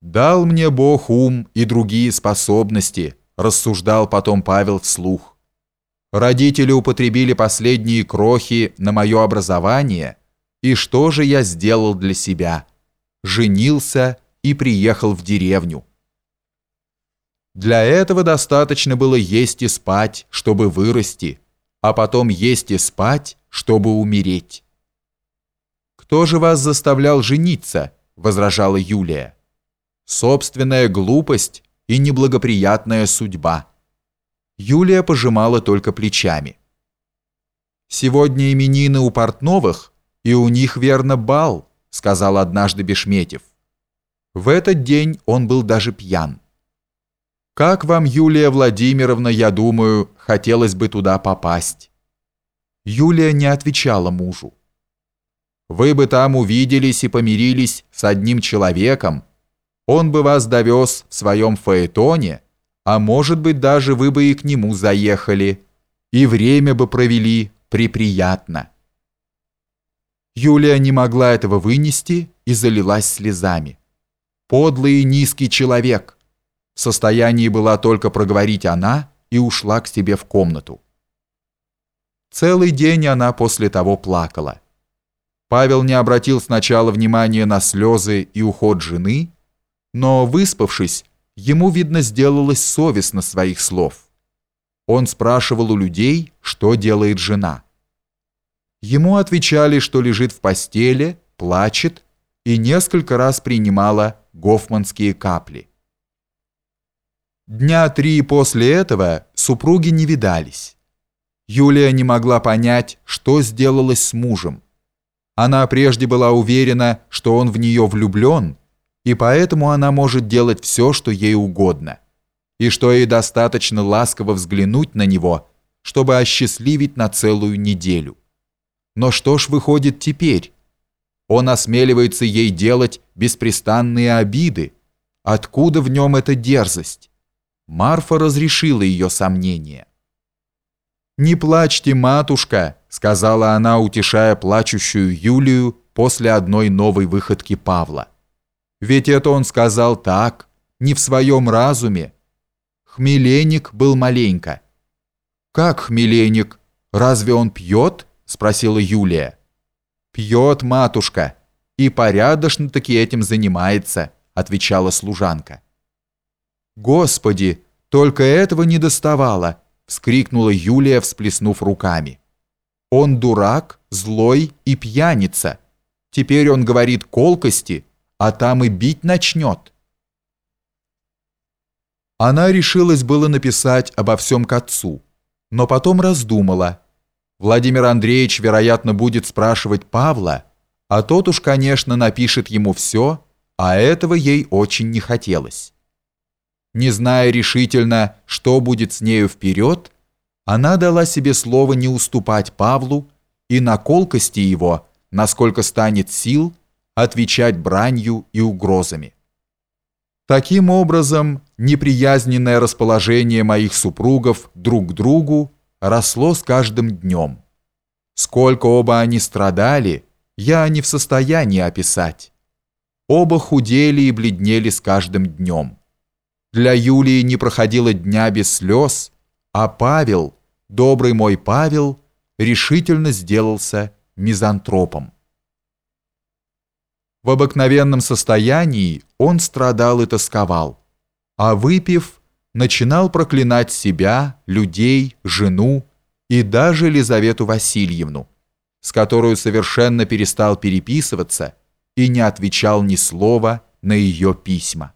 «Дал мне Бог ум и другие способности», рассуждал потом Павел вслух. «Родители употребили последние крохи на мое образование, и что же я сделал для себя? Женился и приехал в деревню. Для этого достаточно было есть и спать, чтобы вырасти, а потом есть и спать, чтобы умереть. «Кто же вас заставлял жениться?» – возражала Юлия. «Собственная глупость и неблагоприятная судьба». Юлия пожимала только плечами. «Сегодня именины у Портновых, и у них, верно, бал», – сказал однажды Бешметьев. В этот день он был даже пьян. Как вам, Юлия Владимировна, я думаю, хотелось бы туда попасть?» Юлия не отвечала мужу. «Вы бы там увиделись и помирились с одним человеком. Он бы вас довез в своем фаэтоне, а может быть, даже вы бы и к нему заехали, и время бы провели приприятно». Юлия не могла этого вынести и залилась слезами. «Подлый и низкий человек!» В состоянии была только проговорить она и ушла к себе в комнату. Целый день она после того плакала. Павел не обратил сначала внимания на слезы и уход жены, но, выспавшись, ему, видно, сделалось совестно своих слов. Он спрашивал у людей, что делает жена. Ему отвечали, что лежит в постели, плачет и несколько раз принимала гофманские капли. Дня три после этого супруги не видались. Юлия не могла понять, что сделалось с мужем. Она прежде была уверена, что он в нее влюблен, и поэтому она может делать все, что ей угодно, и что ей достаточно ласково взглянуть на него, чтобы осчастливить на целую неделю. Но что ж выходит теперь? Он осмеливается ей делать беспрестанные обиды. Откуда в нем эта дерзость? Марфа разрешила ее сомнения. «Не плачьте, матушка», — сказала она, утешая плачущую Юлию после одной новой выходки Павла. «Ведь это он сказал так, не в своем разуме. Хмеленик был маленько». «Как хмеленик? Разве он пьет?» — спросила Юлия. «Пьет, матушка, и порядочно-таки этим занимается», — отвечала служанка. «Господи, только этого не доставало!» — вскрикнула Юлия, всплеснув руками. «Он дурак, злой и пьяница. Теперь он говорит колкости, а там и бить начнет». Она решилась было написать обо всем к отцу, но потом раздумала. Владимир Андреевич, вероятно, будет спрашивать Павла, а тот уж, конечно, напишет ему все, а этого ей очень не хотелось. Не зная решительно, что будет с нею вперед, она дала себе слово не уступать Павлу и на колкости его, насколько станет сил, отвечать бранью и угрозами. Таким образом, неприязненное расположение моих супругов друг к другу росло с каждым днем. Сколько оба они страдали, я не в состоянии описать. Оба худели и бледнели с каждым днем. Для Юлии не проходило дня без слез, а Павел, добрый мой Павел, решительно сделался мизантропом. В обыкновенном состоянии он страдал и тосковал, а выпив, начинал проклинать себя, людей, жену и даже Елизавету Васильевну, с которой совершенно перестал переписываться и не отвечал ни слова на ее письма.